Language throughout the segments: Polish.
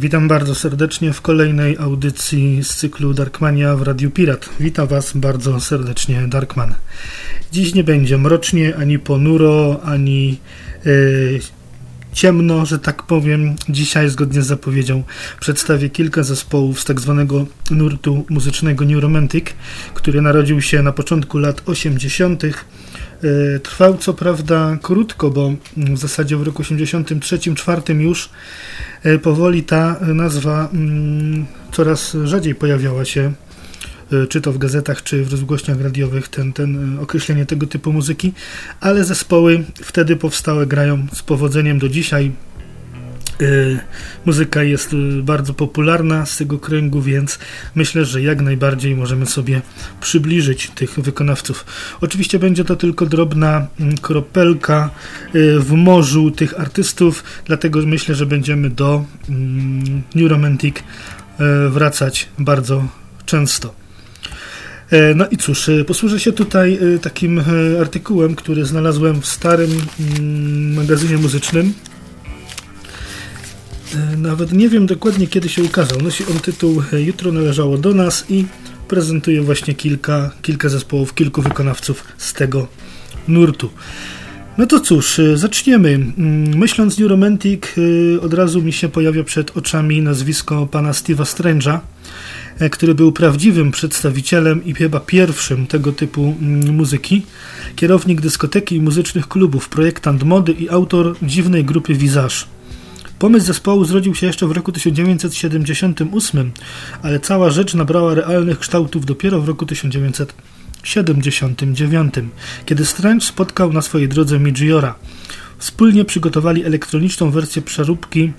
Witam bardzo serdecznie w kolejnej audycji z cyklu Darkmania w Radiu Pirat. Witam Was bardzo serdecznie, Darkman. Dziś nie będzie mrocznie, ani ponuro, ani yy, ciemno, że tak powiem. Dzisiaj, zgodnie z zapowiedzią, przedstawię kilka zespołów z tak zwanego nurtu muzycznego New Romantic, który narodził się na początku lat 80. E, trwał co prawda krótko, bo w zasadzie w roku 83-4 już e, powoli ta nazwa mm, coraz rzadziej pojawiała się, czy to w gazetach, czy w rozgłośniach radiowych, ten, ten określenie tego typu muzyki, ale zespoły wtedy powstałe grają z powodzeniem do dzisiaj. Y, muzyka jest y, bardzo popularna z tego kręgu, więc myślę, że jak najbardziej możemy sobie przybliżyć tych wykonawców. Oczywiście będzie to tylko drobna mm, kropelka y, w morzu tych artystów, dlatego myślę, że będziemy do mm, New Romantic wracać bardzo często. No i cóż, posłużę się tutaj takim artykułem, który znalazłem w starym mm, magazynie muzycznym E, nawet nie wiem dokładnie kiedy się ukazał. Nosi on tytuł e, Jutro należało do nas i prezentuje właśnie kilka, kilka zespołów, kilku wykonawców z tego nurtu. No to cóż, e, zaczniemy. Mm, myśląc New Romantic, od razu mi się pojawia przed oczami nazwisko pana Steve'a Strange'a, który był prawdziwym przedstawicielem i chyba pierwszym tego typu mm, muzyki. Kierownik dyskoteki i muzycznych klubów, projektant mody i autor dziwnej grupy Visage. Pomysł zespołu zrodził się jeszcze w roku 1978, ale cała rzecz nabrała realnych kształtów dopiero w roku 1979, kiedy Strange spotkał na swojej drodze Mijiora. Wspólnie przygotowali elektroniczną wersję przeróbki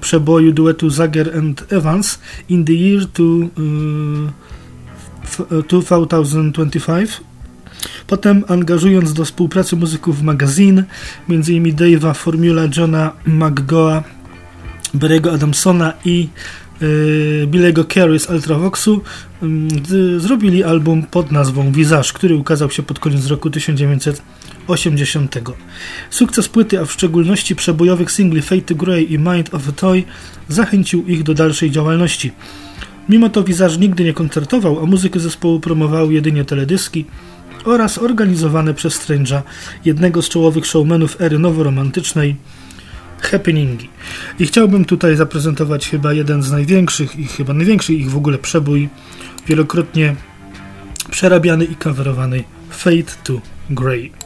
przeboju duetu Zager and Evans in the year to, y, 2025 Potem angażując do współpracy muzyków magazyn, m.in. Dave'a Formula, Johna McGoa, Barry'ego Adamsona i yy, Billego Carey z Ultravoxu, yy, zrobili album pod nazwą Visage, który ukazał się pod koniec roku 1980. Sukces płyty, a w szczególności przebojowych singli Fate Grey i Mind of a Toy zachęcił ich do dalszej działalności. Mimo to Visage nigdy nie koncertował, a muzykę zespołu promowały jedynie teledyski, oraz organizowane przez Strange'a, jednego z czołowych showmenów ery noworomantycznej, happeningi. I chciałbym tutaj zaprezentować chyba jeden z największych i chyba największy ich w ogóle przebój, wielokrotnie przerabiany i coverowany Fade to Grey.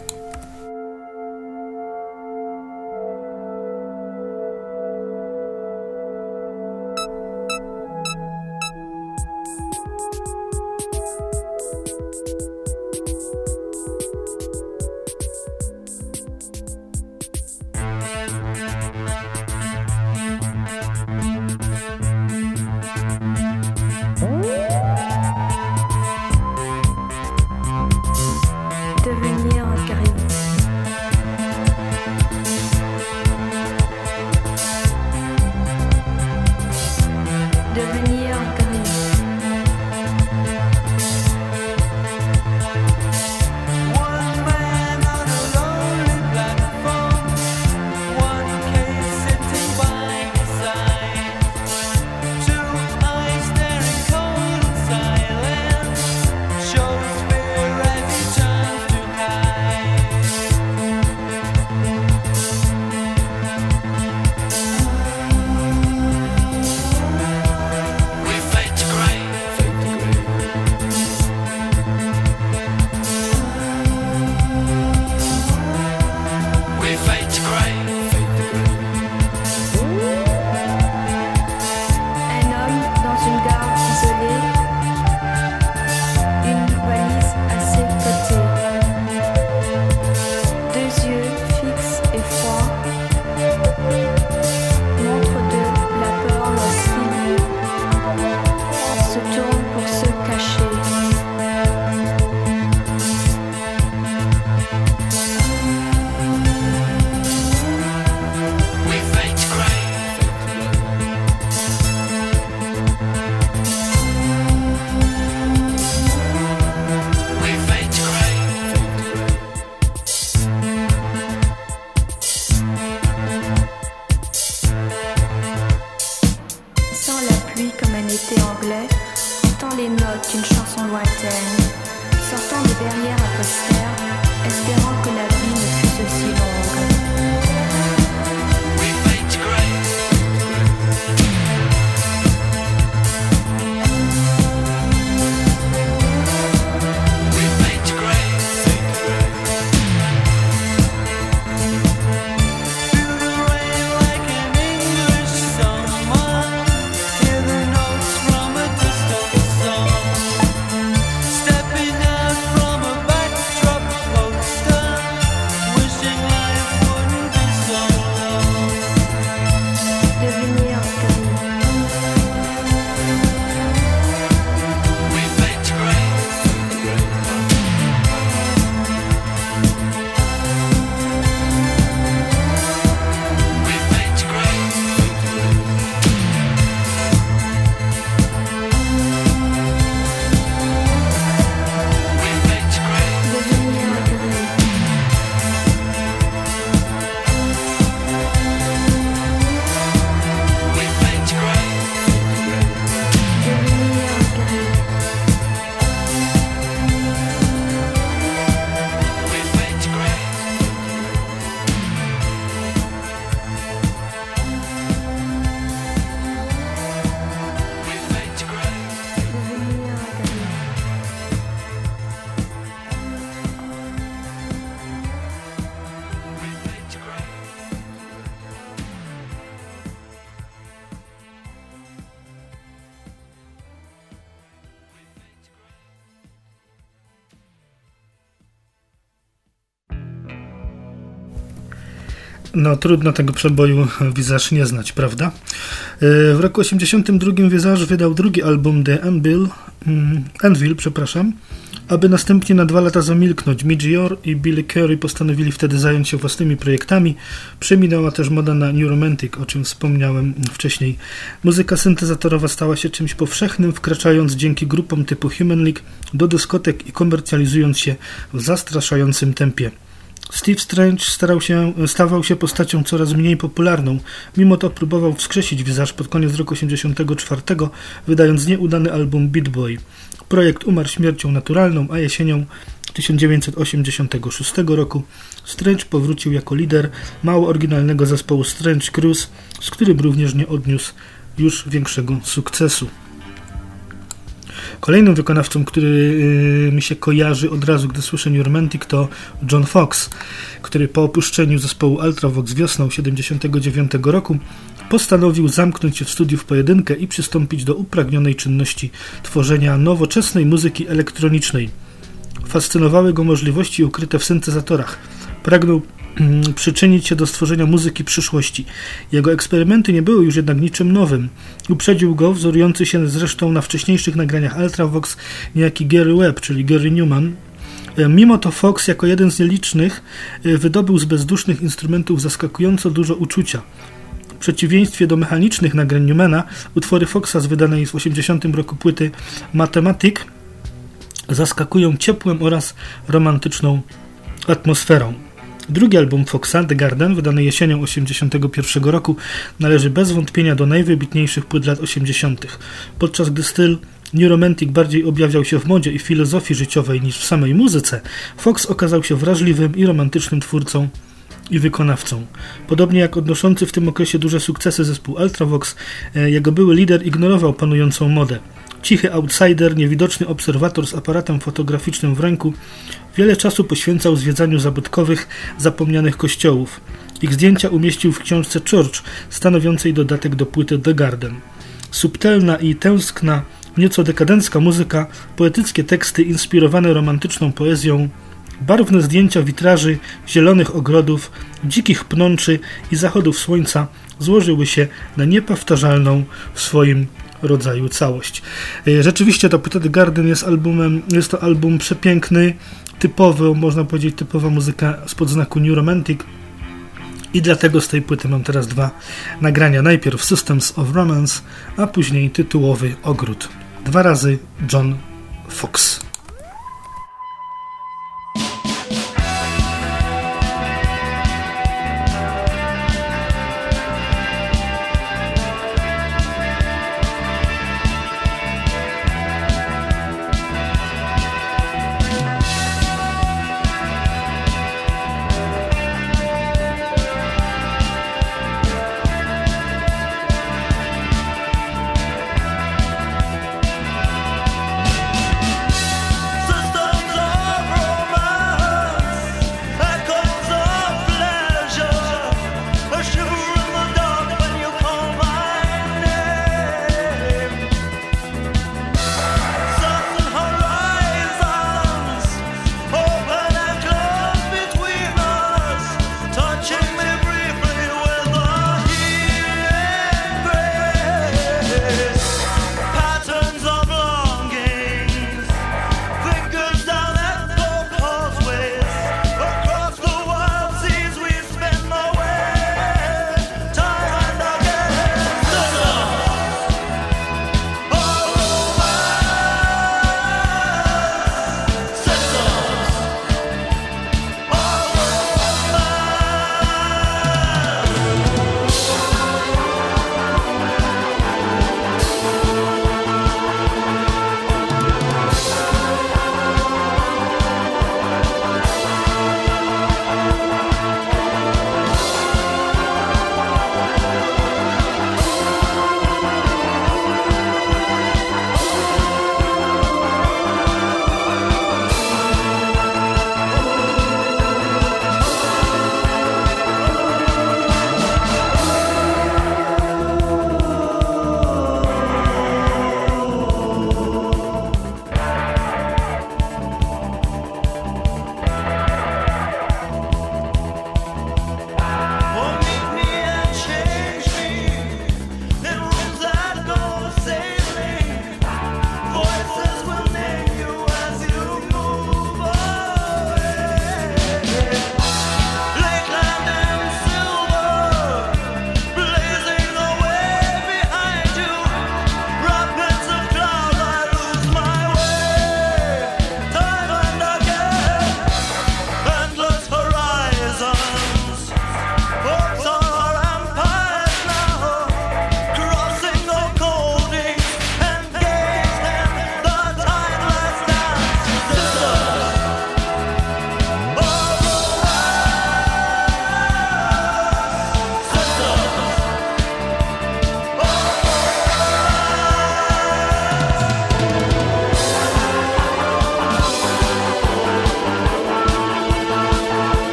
No, trudno tego przeboju Visage nie znać, prawda? E, w roku 1982 Visage wydał drugi album The Anvil, mm, Anvil przepraszam, aby następnie na dwa lata zamilknąć. Midge i Billy Curry postanowili wtedy zająć się własnymi projektami. Przeminęła też moda na New Romantic, o czym wspomniałem wcześniej. Muzyka syntezatorowa stała się czymś powszechnym, wkraczając dzięki grupom typu Human League do dyskotek i komercjalizując się w zastraszającym tempie. Steve Strange starał się, stawał się postacią coraz mniej popularną. Mimo to próbował wskrzesić Visage pod koniec roku 1984, wydając nieudany album Beat Boy. Projekt umarł śmiercią naturalną, a jesienią 1986 roku Strange powrócił jako lider mało oryginalnego zespołu Strange Cruise, z którym również nie odniósł już większego sukcesu. Kolejnym wykonawcą, który y, mi się kojarzy od razu, gdy słyszę New Romantic, to John Fox, który po opuszczeniu zespołu Ultravox wiosną 1979 roku postanowił zamknąć się w studiu w pojedynkę i przystąpić do upragnionej czynności tworzenia nowoczesnej muzyki elektronicznej. Fascynowały go możliwości ukryte w syntezatorach. Pragnął Mm, przyczynić się do stworzenia muzyki przyszłości. Jego eksperymenty nie były już jednak niczym nowym. Uprzedził go, wzorujący się zresztą na wcześniejszych nagraniach Ultravox, niejaki Gary Webb, czyli Gary Newman. E, mimo to Fox, jako jeden z nielicznych, e, wydobył z bezdusznych instrumentów zaskakująco dużo uczucia. W przeciwieństwie do mechanicznych nagrań Newmana, utwory Foxa z wydanej w 80 roku płyty Mathematic zaskakują ciepłem oraz romantyczną atmosferą. Drugi album Foxa, The Garden, wydany jesienią 1981 roku, należy bez wątpienia do najwybitniejszych płyt lat 80., podczas gdy styl New Romantic bardziej objawiał się w modzie i filozofii życiowej niż w samej muzyce, Fox okazał się wrażliwym i romantycznym twórcą i wykonawcą. Podobnie jak odnoszący w tym okresie duże sukcesy zespół Ultravox, e, jego były lider ignorował panującą modę. Cichy outsider, niewidoczny obserwator z aparatem fotograficznym w ręku, wiele czasu poświęcał zwiedzaniu zabytkowych, zapomnianych kościołów. Ich zdjęcia umieścił w książce Church, stanowiącej dodatek do płyty The Garden. Subtelna i tęskna, nieco dekadencka muzyka, poetyckie teksty inspirowane romantyczną poezją, barwne zdjęcia witraży, zielonych ogrodów, dzikich pnączy i zachodów słońca złożyły się na niepowtarzalną w swoim rodzaju całość. E, rzeczywiście to The Garden jest albumem, jest to album przepiękny, typowy, można powiedzieć typowa muzyka spod znaku New Romantic i dlatego z tej płyty mam teraz dwa nagrania. Najpierw Systems of Romance, a później tytułowy Ogród. Dwa razy John Fox.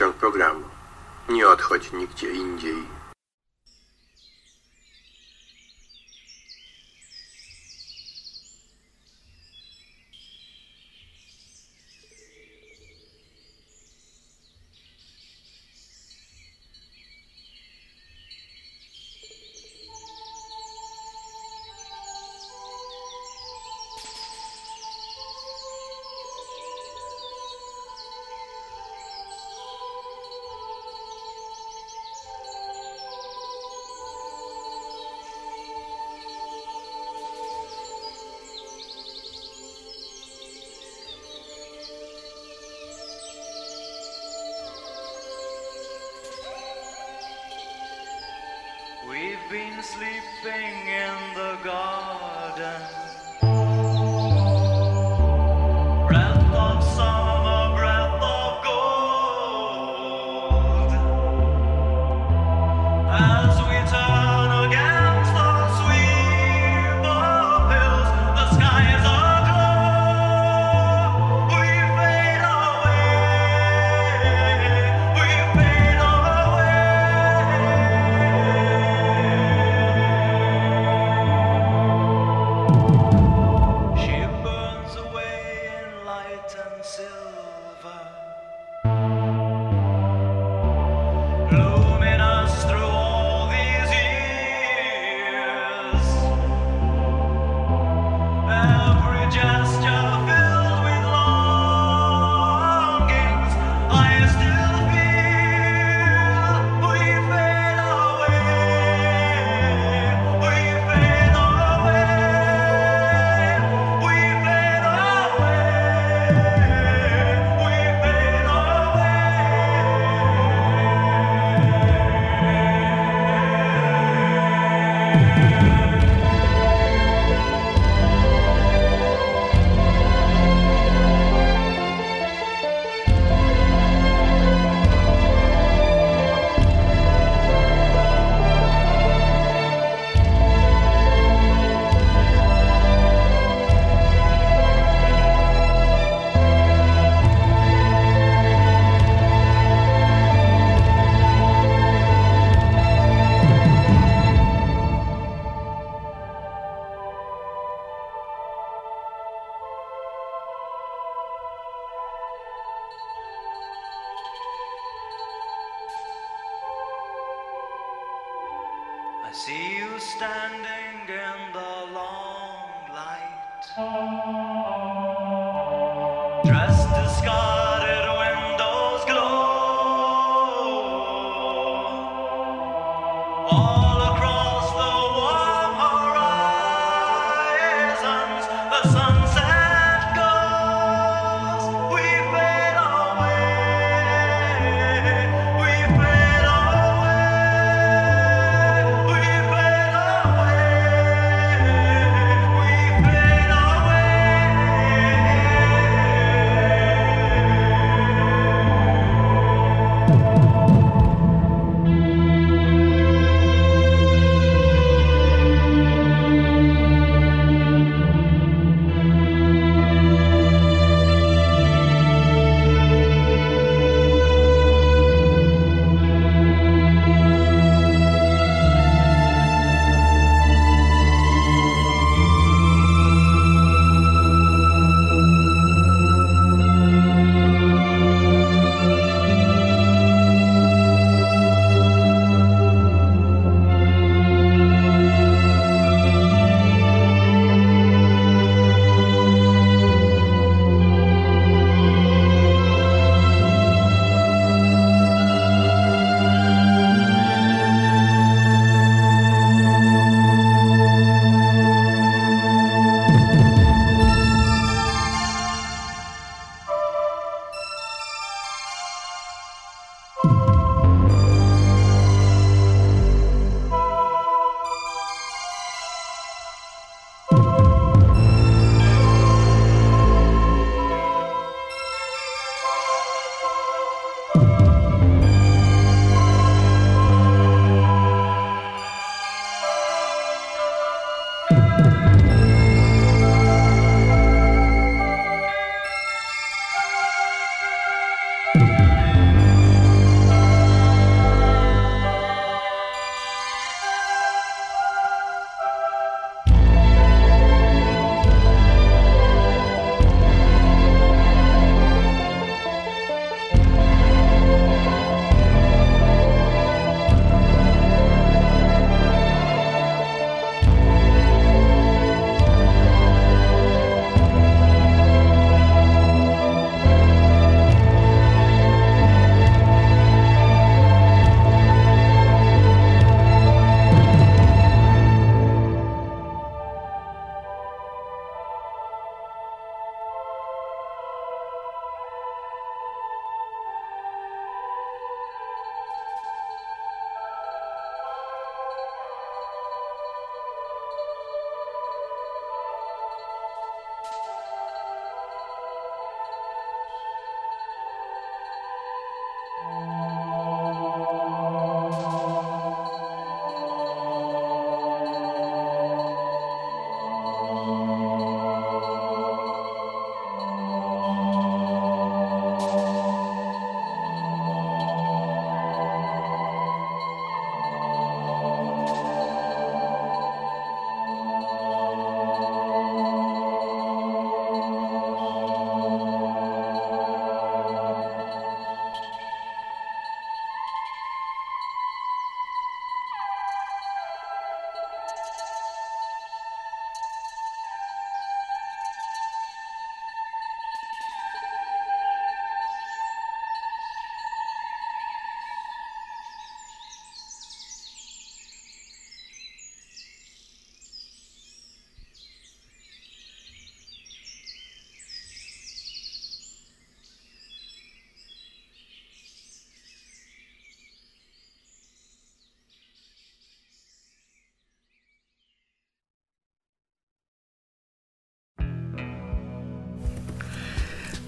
Ciąg programu. Nie odchodź nigdzie indziej.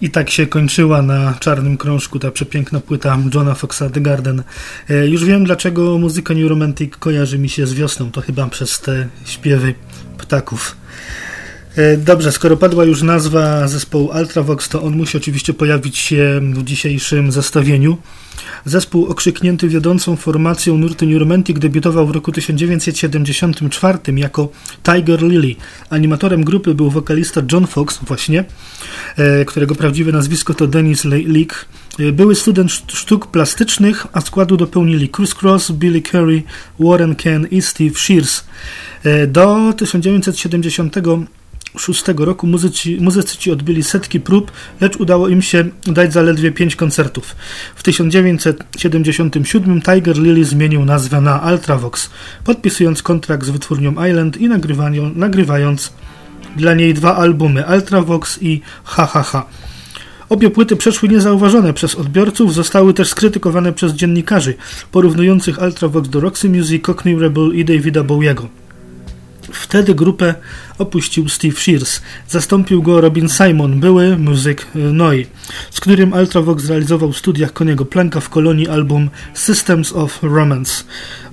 I tak się kończyła na czarnym krążku ta przepiękna płyta Johna Foxa The Garden. E, już wiem, dlaczego muzyka New Romantic kojarzy mi się z wiosną. To chyba przez te śpiewy ptaków. E, dobrze, skoro padła już nazwa zespołu Ultravox, to on musi oczywiście pojawić się w dzisiejszym zestawieniu. Zespół okrzyknięty wiodącą formacją nurtu New Romantic debiutował w roku 1974 jako Tiger Lily. Animatorem grupy był wokalista John Fox, właśnie, e, którego prawdziwe nazwisko to Dennis Leak. E, były student sztuk plastycznych, a składu dopełnili Chris Cross, Billy Curry, Warren Ken i Steve Shears. Do 1970 1996 roku muzyci, muzycy ci odbyli setki prób, lecz udało im się dać zaledwie pięć koncertów. W 1977 Tiger Lily zmienił nazwę na Ultravox, podpisując kontrakt z wytwórnią Island i nagrywając dla niej dwa albumy Ultravox i HHH. Obie płyty przeszły niezauważone przez odbiorców, zostały też skrytykowane przez dziennikarzy, porównujących Ultravox do Roxy Music, Cockney Rebel i Davida Bowiego. Wtedy grupę opuścił Steve Shears. Zastąpił go Robin Simon, były muzyk Noi, z którym Ultravox zrealizował w studiach Koniego Planka w kolonii album Systems of Romance.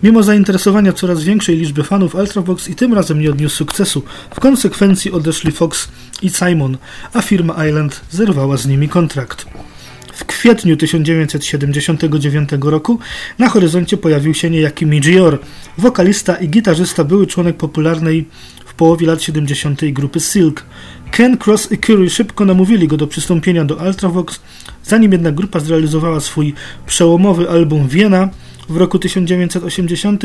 Mimo zainteresowania coraz większej liczby fanów, Ultravox i tym razem nie odniósł sukcesu. W konsekwencji odeszli Fox i Simon, a firma Island zerwała z nimi kontrakt. W kwietniu 1979 roku na horyzoncie pojawił się niejaki Mijior, wokalista i gitarzysta, były członek popularnej w połowie lat 70. grupy Silk. Ken Cross i Curry szybko namówili go do przystąpienia do Ultravox, zanim jednak grupa zrealizowała swój przełomowy album Wiena w roku 1980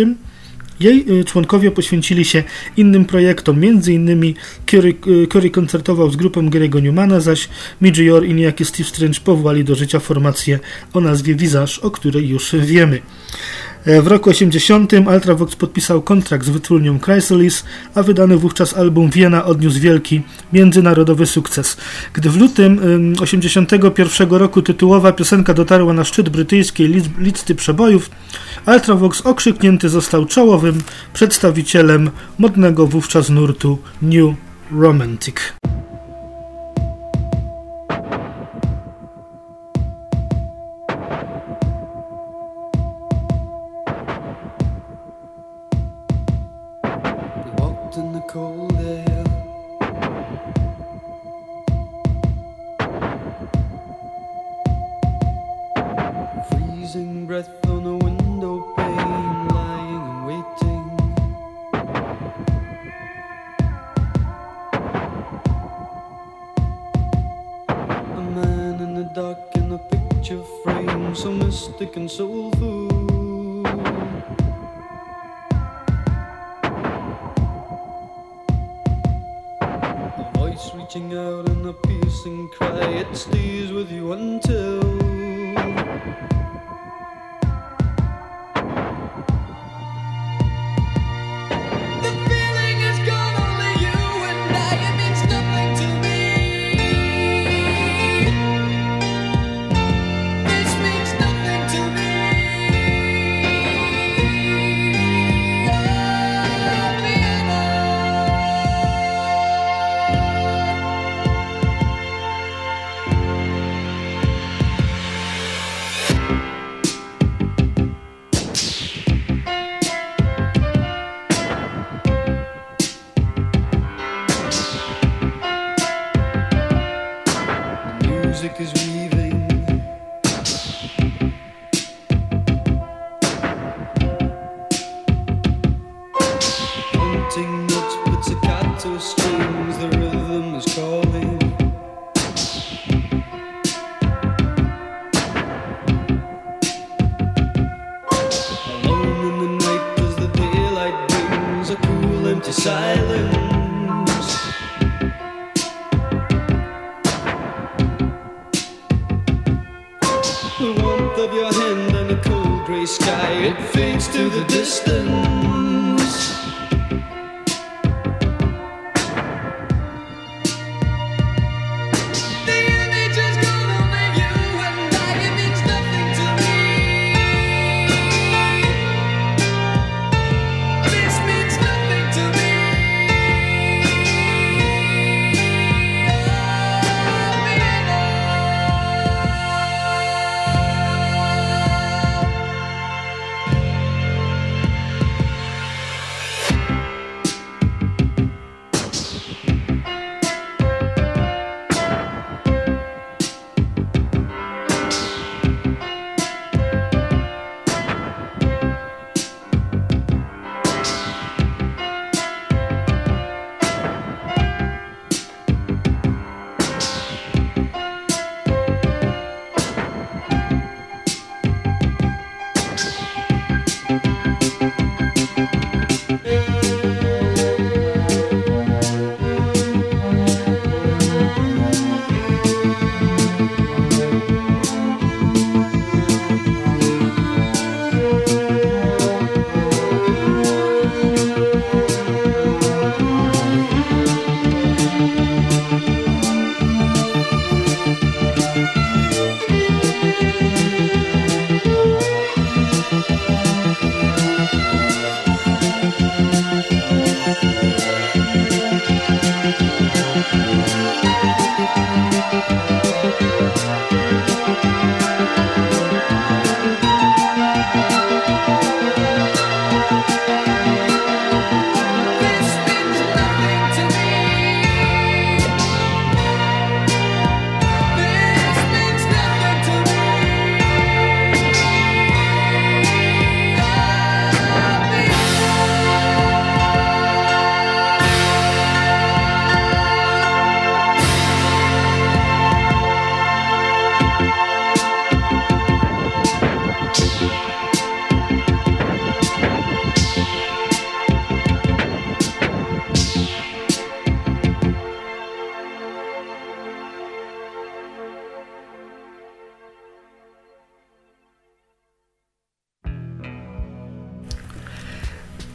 jej y, członkowie poświęcili się innym projektom, innymi Curry, Curry koncertował z grupą Gary'ego Newmana, zaś Midgeyor i niejaki Steve Strange powołali do życia formację o nazwie Visage, o której już wiemy. E, w roku 80 Ultravox podpisał kontrakt z wytwórnią Chrysalis, a wydany wówczas album Wiena odniósł wielki międzynarodowy sukces. Gdy w lutym 81 roku tytułowa piosenka dotarła na szczyt brytyjskiej listy przebojów, Ultravox okrzyknięty został czołowym przedstawicielem modnego wówczas nurtu New Romantic.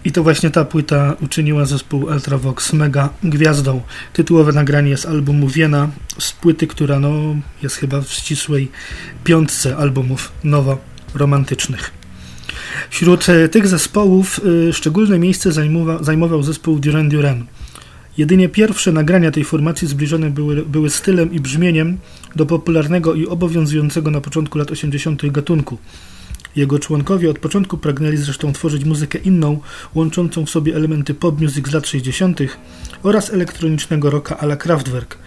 I to właśnie ta płyta uczyniła zespół Ultravox mega gwiazdą. Tytułowe nagranie z albumu Wiena, z płyty, która no, jest chyba w ścisłej piątce albumów nowo-romantycznych. Wśród e, tych zespołów e, szczególne miejsce zajmowa, zajmował zespół Duran Duran. Jedynie pierwsze nagrania tej formacji zbliżone były, były stylem i brzmieniem do popularnego i obowiązującego na początku lat 80. gatunku. Jego członkowie od początku pragnęli zresztą tworzyć muzykę inną, łączącą w sobie elementy pop music z lat 60. oraz elektronicznego rocka a la Kraftwerk.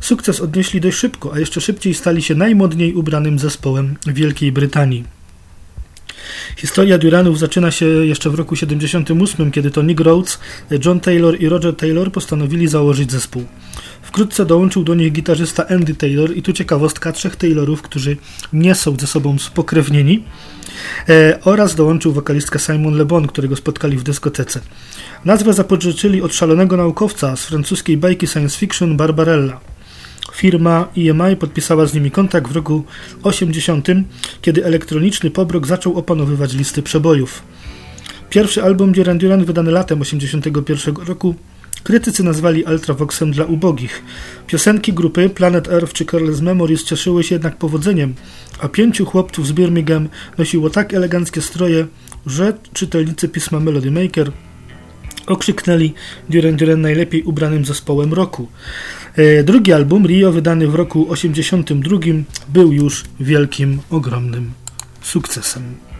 Sukces odnieśli dość szybko, a jeszcze szybciej stali się najmodniej ubranym zespołem Wielkiej Brytanii. Historia Duranów zaczyna się jeszcze w roku 78, kiedy to Nick Rhodes, John Taylor i Roger Taylor postanowili założyć zespół. Wkrótce dołączył do nich gitarzysta Andy Taylor i tu ciekawostka trzech Taylorów, którzy nie są ze sobą spokrewnieni oraz dołączył wokalistka Simon Le Bon, którego spotkali w dyskotece. Nazwę zapożyczyli od szalonego naukowca z francuskiej bajki science fiction Barbarella. Firma EMI podpisała z nimi kontakt w roku 80, kiedy elektroniczny pobrok zaczął opanowywać listy przebojów. Pierwszy album Duran Duran wydany latem 81 roku krytycy nazwali Ultravoxem dla ubogich. Piosenki grupy Planet Earth czy Careless Memories cieszyły się jednak powodzeniem, a pięciu chłopców z Birmingham nosiło tak eleganckie stroje, że czytelnicy pisma Melody Maker okrzyknęli Duran Duran najlepiej ubranym zespołem roku. E, Drugi album, Rio, wydany w roku 82, był już wielkim, ogromnym sukcesem.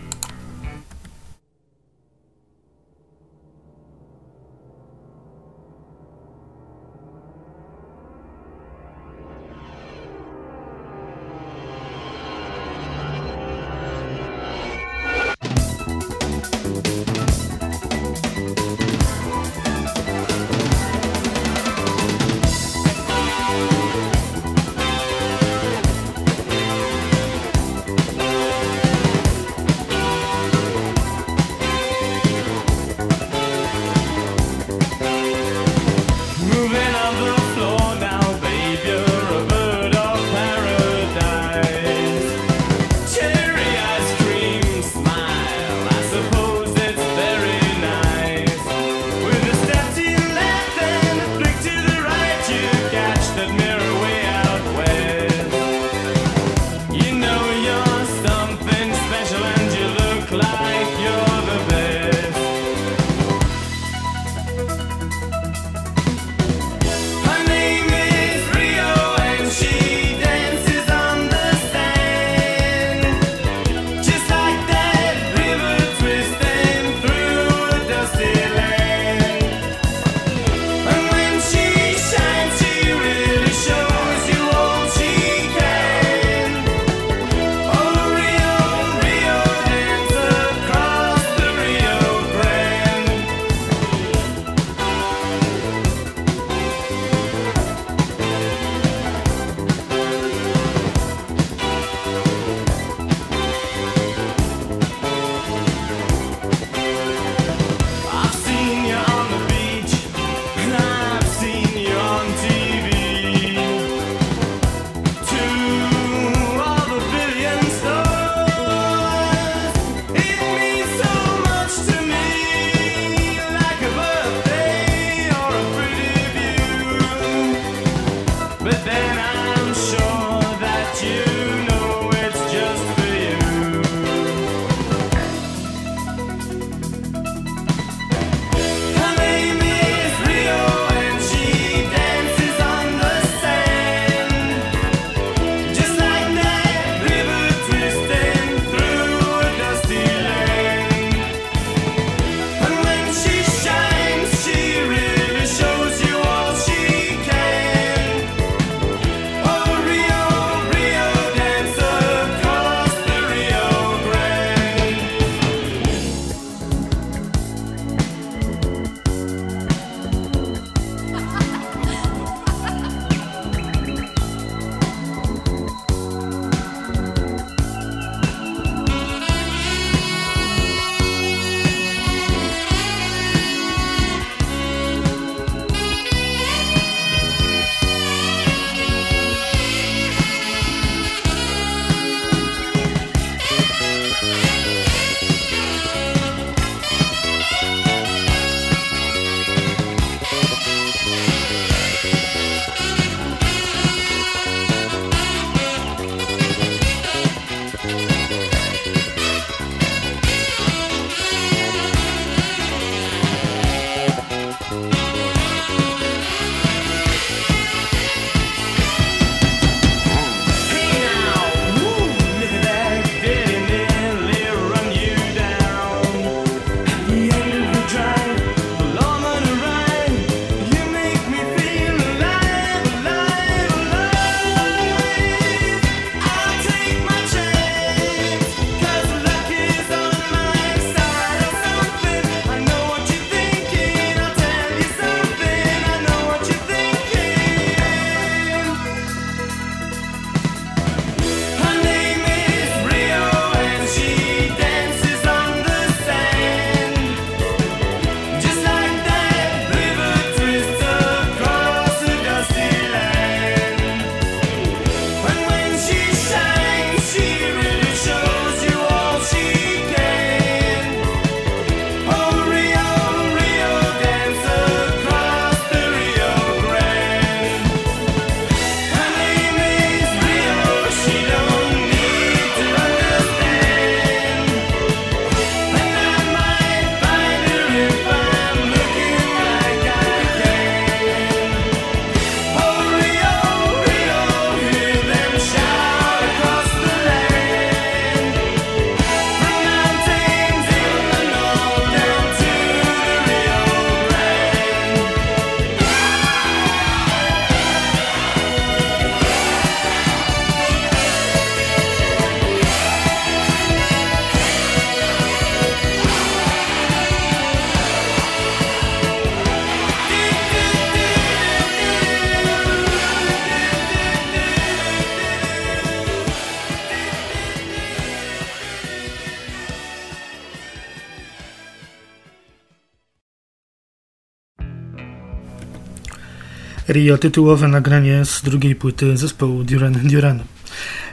Rio tytułowe nagranie z drugiej płyty zespołu Duran Duran.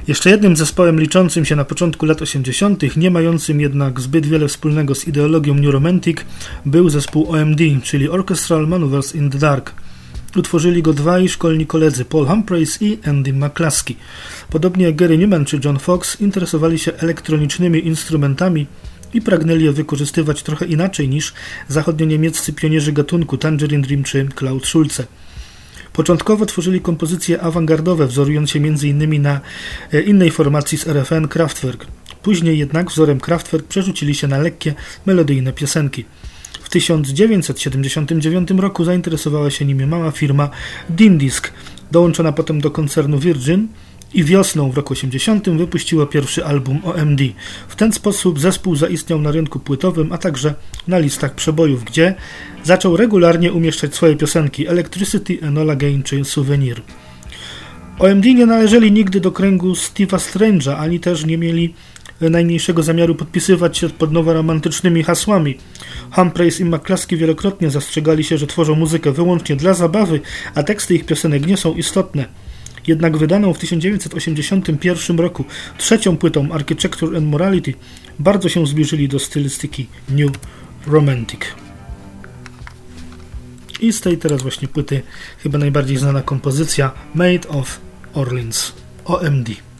Jeszcze jednym zespołem liczącym się na początku lat 80., nie mającym jednak zbyt wiele wspólnego z ideologią New Romantic, był zespół OMD, czyli Orchestral Maneuvers in the Dark. Utworzyli go dwaj szkolni koledzy, Paul Humphreys i Andy McCluskey. Podobnie jak Gary Newman czy John Fox, interesowali się elektronicznymi instrumentami i pragnęli je wykorzystywać trochę inaczej niż zachodnio-niemieccy pionierzy gatunku Tangerine Dream czy Klaus Schulze. Początkowo tworzyli kompozycje awangardowe, wzorując się m.in. na e, innej formacji z RFN Kraftwerk. Później jednak wzorem Kraftwerk przerzucili się na lekkie, melodyjne piosenki. W 1979 roku zainteresowała się nimi mała firma Dindisk, dołączona potem do koncernu Virgin, i wiosną w roku 80 wypuściło pierwszy album OMD. W ten sposób zespół zaistniał na rynku płytowym, a także na listach przebojów, gdzie zaczął regularnie umieszczać swoje piosenki Electricity, Enola Gain czy Souvenir. OMD nie należeli nigdy do kręgu Steve'a Strange'a, ani też nie mieli najmniejszego zamiaru podpisywać się pod romantycznymi hasłami. Humphreys i McCluskey wielokrotnie zastrzegali się, że tworzą muzykę wyłącznie dla zabawy, a teksty ich piosenek nie są istotne. Jednak wydaną w 1981 roku trzecią płytą Architecture and Morality bardzo się zbliżyli do stylistyki New Romantic. I z tej teraz właśnie płyty chyba najbardziej znana kompozycja Made of Orleans OMD.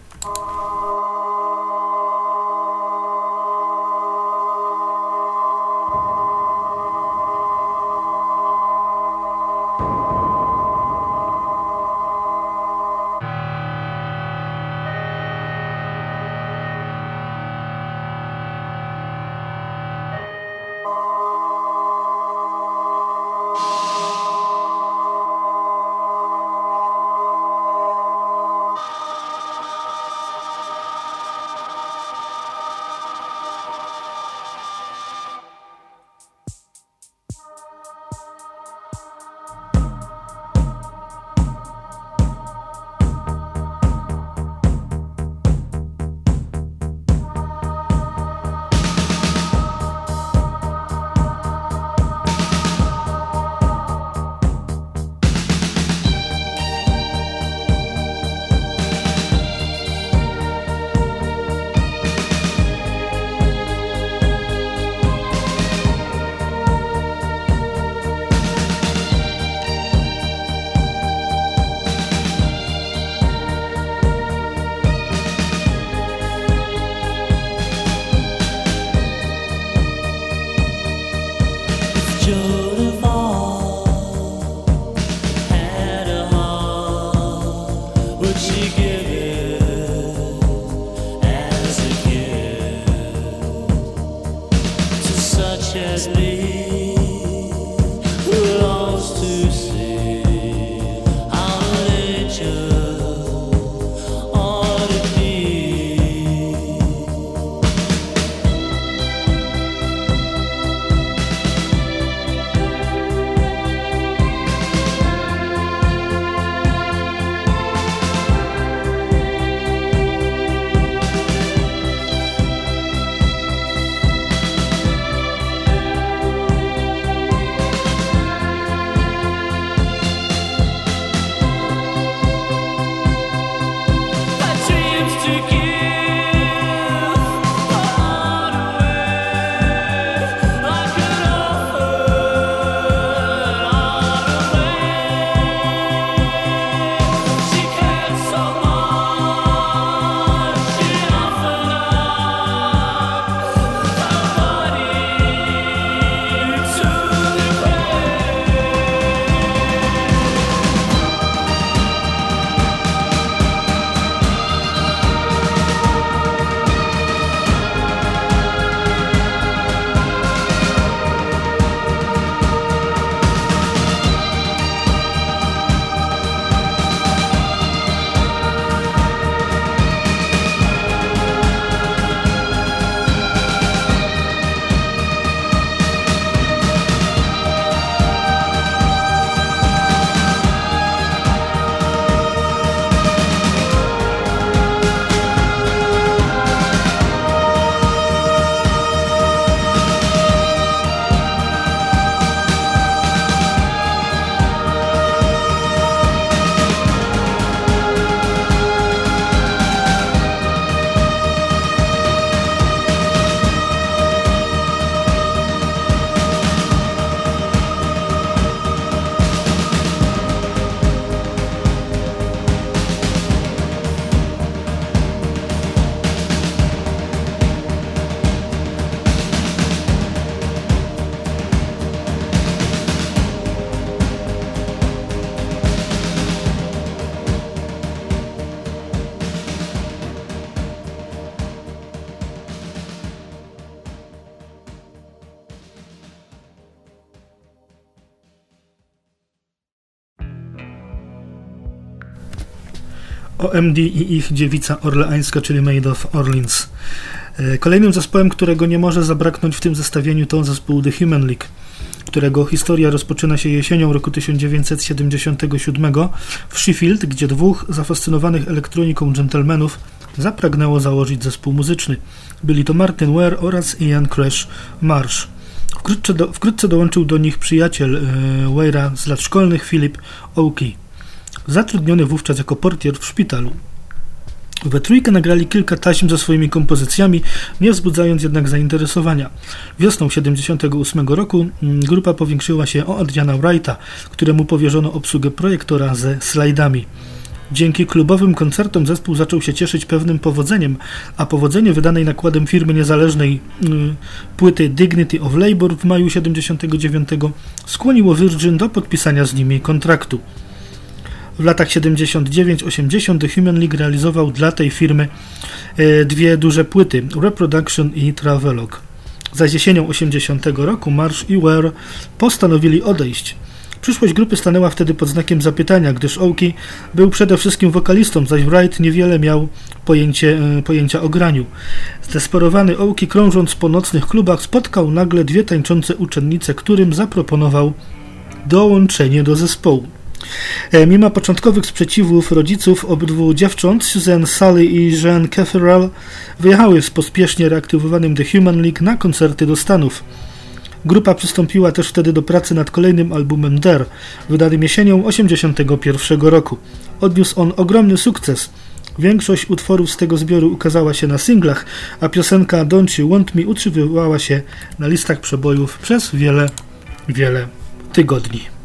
OMD i ich dziewica orleańska, czyli Maid of Orleans. E, kolejnym zespołem, którego nie może zabraknąć w tym zestawieniu to zespół The Human League, którego historia rozpoczyna się jesienią roku 1977 w Sheffield, gdzie dwóch zafascynowanych elektroniką dżentelmenów zapragnęło założyć zespół muzyczny. Byli to Martin Ware oraz Ian Crash Marsh. Wkrótce, do, wkrótce dołączył do nich przyjaciel e, Ware'a z lat szkolnych, Philip Oakey, zatrudniony wówczas jako portier w szpitalu. We trójkę nagrali kilka taśm ze swoimi kompozycjami, nie wzbudzając jednak zainteresowania. Wiosną 1978 roku mm, grupa powiększyła się o Adriana Wrighta, któremu powierzono obsługę projektora ze slajdami. Dzięki klubowym koncertom zespół zaczął się cieszyć pewnym powodzeniem, a powodzenie wydanej nakładem firmy niezależnej yy, płyty Dignity of Labor w maju 79 skłoniło Virgin do podpisania z nimi kontraktu. W latach 79-80 The Human League realizował dla tej firmy yy, dwie duże płyty Reproduction i Travelogue. Za jesienią 80 roku Marsh i Ware postanowili odejść. Przyszłość grupy stanęła wtedy pod znakiem zapytania, gdyż Oki był przede wszystkim wokalistą, zaś Wright niewiele miał pojęcie, e, pojęcia o graniu. Zdesperowany Oki, krążąc po nocnych klubach, spotkał nagle dwie tańczące uczennice, którym zaproponował dołączenie do zespołu. E, mimo początkowych sprzeciwów rodziców obydwu dziewcząt, Susan Sully i Jean Catherall, wyjechały z pospiesznie reaktywowanym The Human League na koncerty do Stanów. Grupa przystąpiła też wtedy do pracy nad kolejnym albumem Der, wydanym jesienią 1981 roku. Odniósł on ogromny sukces. Większość utworów z tego zbioru ukazała się na singlach, a piosenka Don't You Want Me utrzymywała się na listach przebojów przez wiele, wiele tygodni.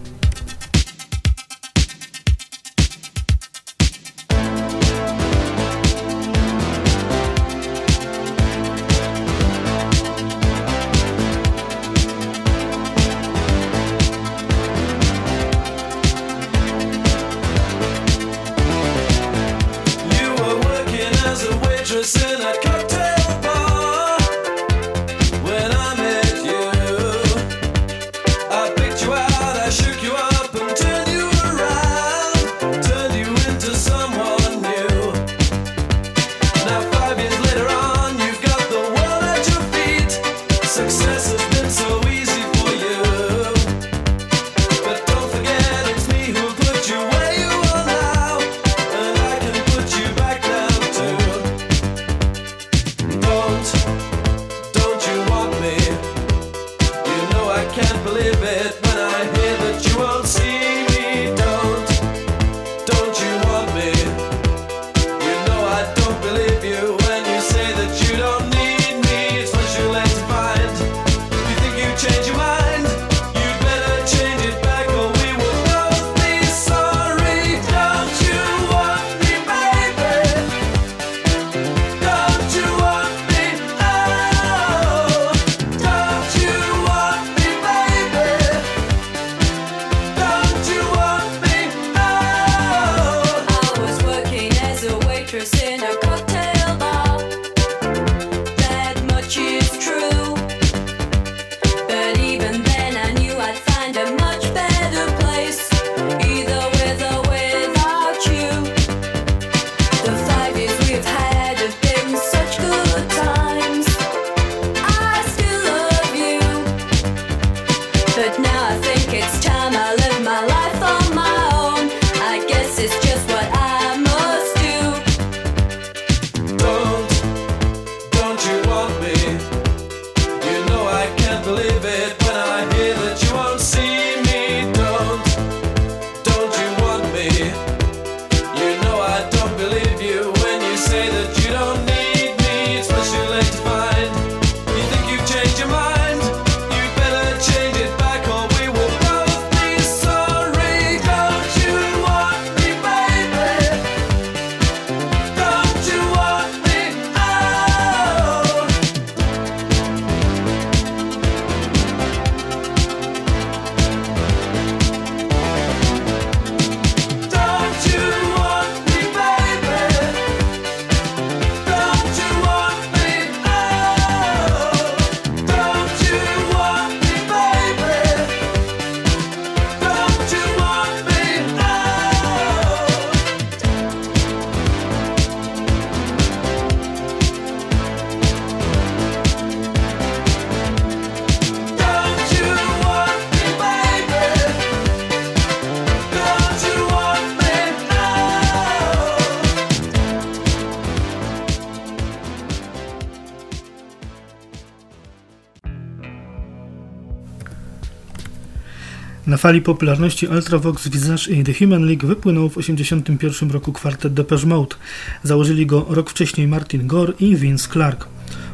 Fali popularności Ultravox, Visage i The Human League wypłynął w 1981 roku kwartet Depeche Mode. Założyli go rok wcześniej Martin Gore i Vince Clarke.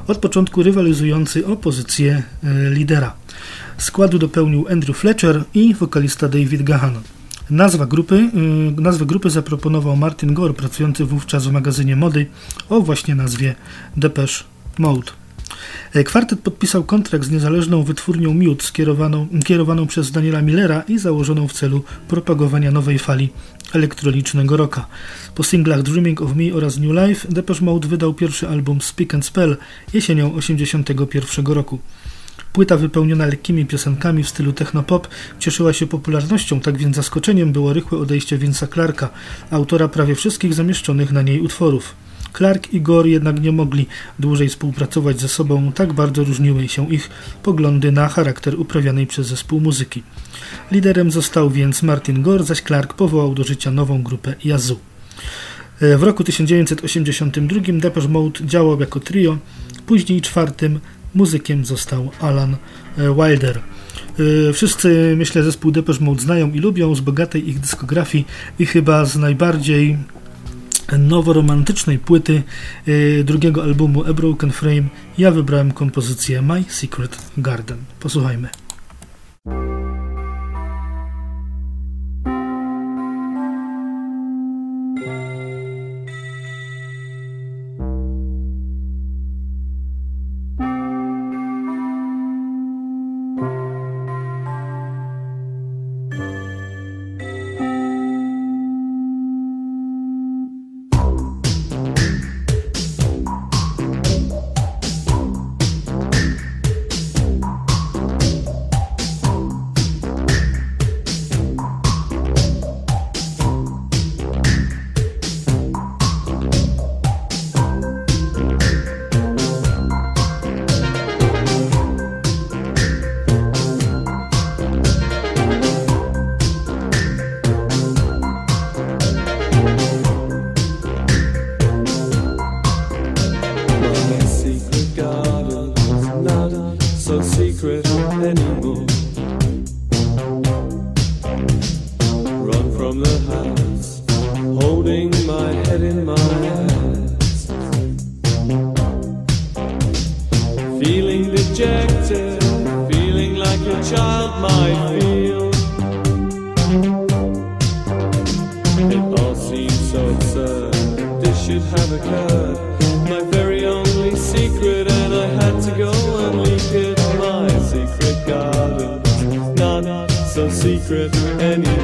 Od początku rywalizujący o pozycję e, lidera. Składu dopełnił Andrew Fletcher i wokalista David Gahan. Nazwa grupy, y, nazwę grupy zaproponował Martin Gore, pracujący wówczas w magazynie mody o właśnie nazwie Depeche Mode. E, Kwartet podpisał kontrakt z niezależną wytwórnią Mute skierowaną, kierowaną przez Daniela Millera i założoną w celu propagowania nowej fali elektronicznego rocka. Po singlach Dreaming of Me oraz New Life Depeche Mode wydał pierwszy album Speak and Spell jesienią 1981 roku. Płyta wypełniona lekkimi piosenkami w stylu technopop cieszyła się popularnością, tak więc zaskoczeniem było rychłe odejście Vince'a Clarka, autora prawie wszystkich zamieszczonych na niej utworów. Clark i Gore jednak nie mogli dłużej współpracować ze sobą, tak bardzo różniły się ich poglądy na charakter uprawianej przez zespół muzyki. Liderem został więc Martin Gore, zaś Clark powołał do życia nową grupę Yazoo. E, W roku 1982 Depeche Mode działał jako trio, później czwartym muzykiem został Alan e, Wilder. E, Wszyscy, myślę, zespół Depeche Mode znają i lubią z bogatej ich dyskografii i chyba z najbardziej noworomantycznej płyty e, drugiego albumu A Broken Frame ja wybrałem kompozycję My Secret Garden. Posłuchajmy. Have occurred. My very only secret, and I had to go and leak it. My secret garden, not so secret anymore.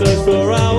search for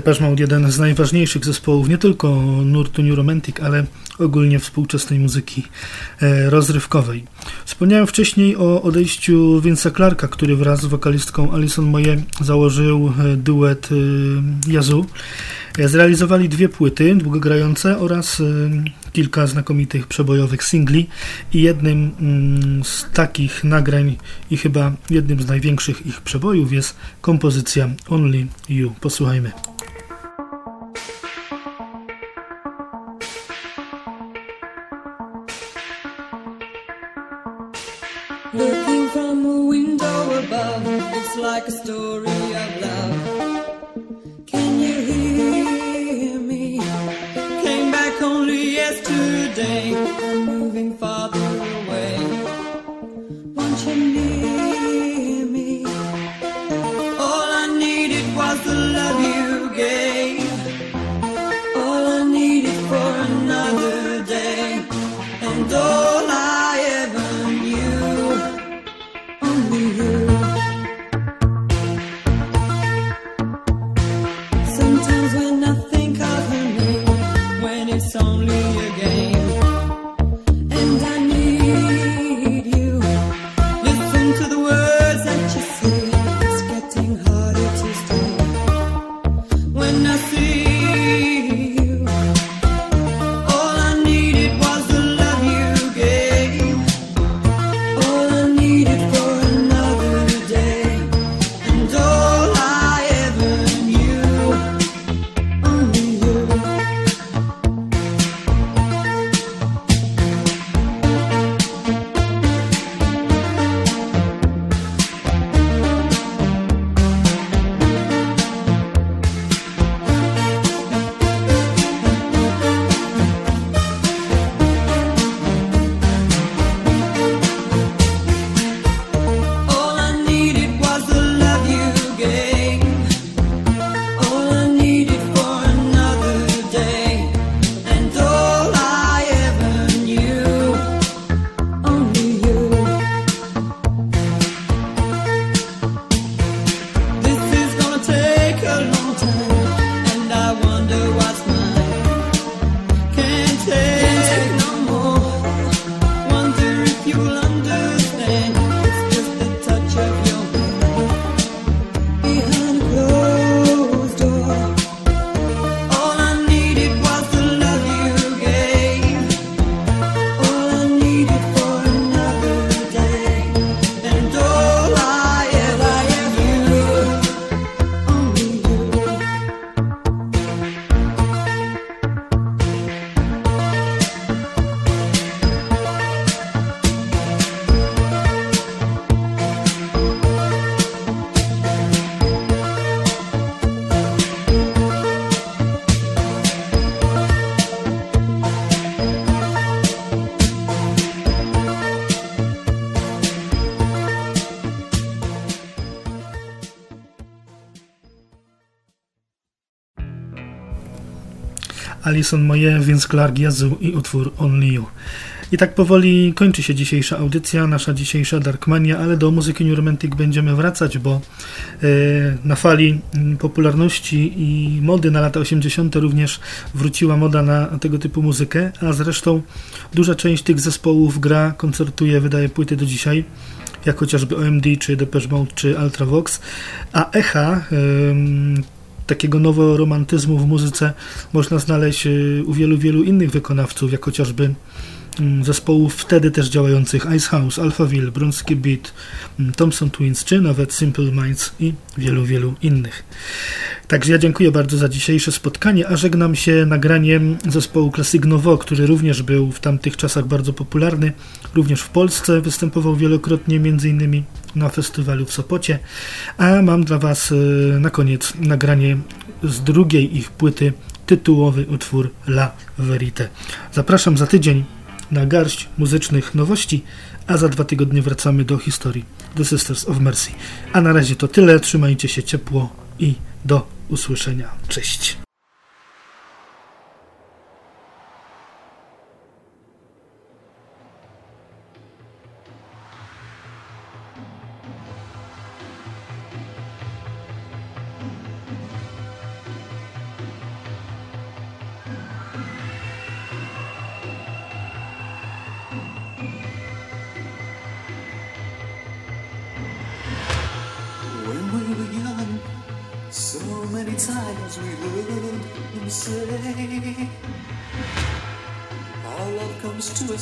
Depeche Mode jeden z najważniejszych zespołów nie tylko nurtu New Romantic, ale ogólnie współczesnej muzyki e, rozrywkowej. Wspomniałem wcześniej o odejściu Vince'a Clarka, który wraz z wokalistką Alison Moje założył e, duet e, Yazoo. Zrealizowali dwie płyty długogrające oraz kilka znakomitych przebojowych singli i jednym mm, z takich nagrań i chyba jednym z największych ich przebojów jest kompozycja Only You. Posłuchajmy. like a story. Alison Moje, Vince Clark, Yazoo i utwór Only You. I tak powoli kończy się dzisiejsza audycja, nasza dzisiejsza Darkmania, ale do muzyki New Romantic będziemy wracać, bo e, na fali mm, popularności i mody na lata 80. również wróciła moda na tego typu muzykę, a zresztą duża część tych zespołów gra, koncertuje, wydaje płyty do dzisiaj jak chociażby OMD, czy Depeche Mode, czy Ultravox, a Echa, takiego noworomantyzmu w muzyce można znaleźć y, u wielu, wielu innych wykonawców, jak chociażby zespołów wtedy też działających Ice House, Alphaville, Bronsky Beat, mm, Thompson Twins, czy nawet Simple Minds i wielu, wielu innych. Także ja dziękuję bardzo za dzisiejsze spotkanie, a żegnam się nagraniem zespołu Classic Novo, który również był w tamtych czasach bardzo popularny, również w Polsce występował wielokrotnie, między innymi na festiwalu w Sopocie, a mam dla Was y, na koniec nagranie z drugiej ich płyty, tytułowy utwór La Verite. Zapraszam za tydzień na garść muzycznych nowości, a za dwa tygodnie wracamy do historii The Sisters of Mercy. A na razie to tyle, trzymajcie się ciepło i do usłyszenia. Cześć.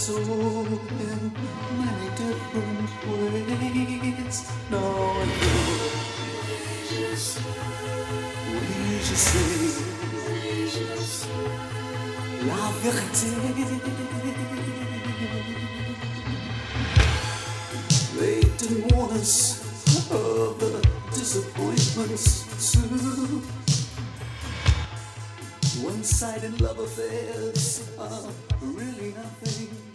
so in many different ways. Now I know we just say la vérité. want us. of the disappointments too. One-sided love affairs are really nothing.